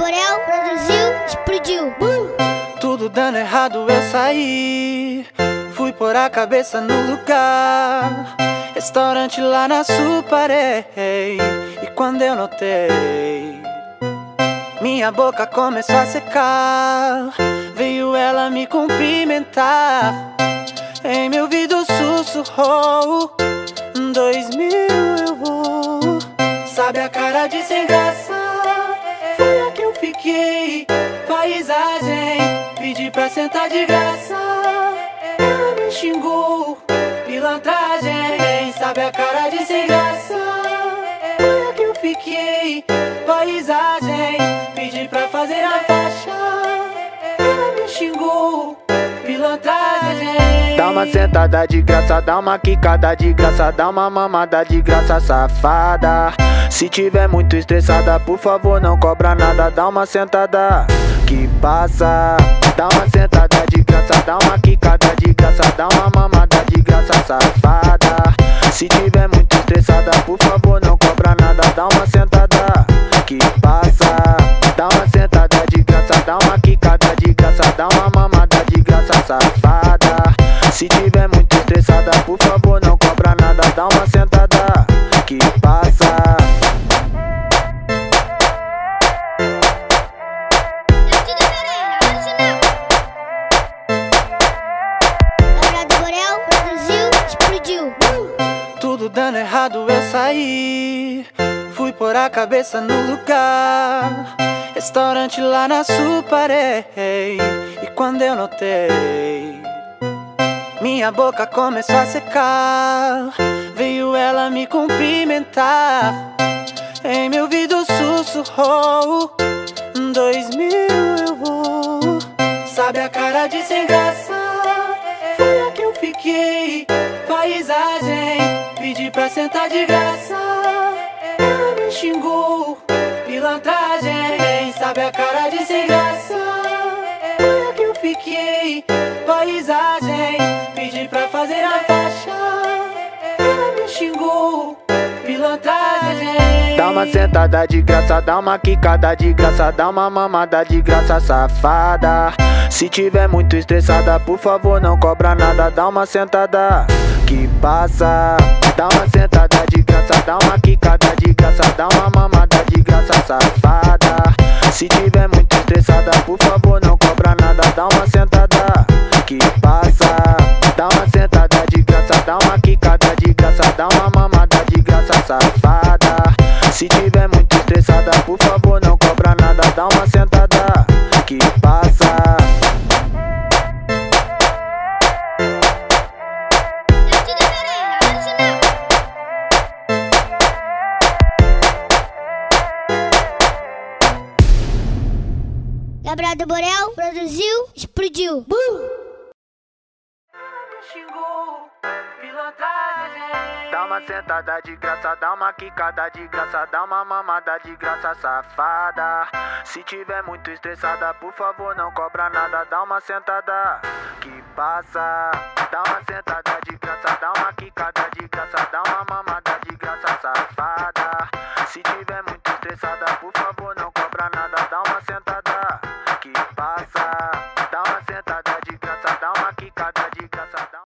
Borel produziu, explodiu. Uh! Tudo dando errado, eu saí. Fui pôr a cabeça no lugar. Restaurante lá na Suparei. E quando eu notei, minha boca começou a secar. Veio ela me cumprimentar. Em meu ouvido sussurrou: Dois mil eu vou. Sabe a cara de sem graça. Eu fiquei. Paisagem, pedi pra sentar de graça. Ela me xingou, pilantragem. Sabe a cara de sem graça? A que eu fiquei. Paisagem, Dá uma sentada de graça, dá uma quicada de graça, dá uma mamada de graça, safada. Se tiver muito estressada, por favor, não cobra nada, dá uma sentada que passa. Dá uma sentada de graça, dá uma quicada de graça, dá uma mamada de graça, safada. Se tiver muito estressada, por favor, não cobra nada, dá uma sentada tiver muito estressada, por favor, não cobra nada, dá uma sentada que passa. Tudo dando errado eu saí. Fui pôr a cabeça no lugar. Restaurante lá na Suparei. E quando eu notei, minha boca começou a secar. Veio ela me cumprimentar. Em meu ouvido sussurrou: Dois mil eu vou. Sabe a cara de sem graça? Foi a que eu fiquei. Paisagem, pedi pra sentar de graça. Ela me xingou, pilantragem. Sabe a cara de sem graça? Foi a que eu fiquei. Uma sentada de graça, dá uma quicada de graça, dá uma mamada de graça, safada. Se tiver muito estressada, por favor, não cobra nada, dá uma sentada que passa. Dá uma sentada de graça, dá uma quicada de graça, dá uma mamada de graça, safada. Se tiver muito estressada, por favor, por favor, não cobra nada, dá uma sentada que passa. Gabriel Borel produziu, explodiu. xingou, pilantragem. Dá uma sentada de graça, dá uma quicada de graça, dá uma mamada de graça, safada. Se tiver muito estressada, por favor, não cobra nada, dá uma sentada que passa. Dá uma sentada de graça, dá uma quicada de graça, dá uma mamada de graça, safada. Se tiver muito estressada, por favor, não cobra nada, dá uma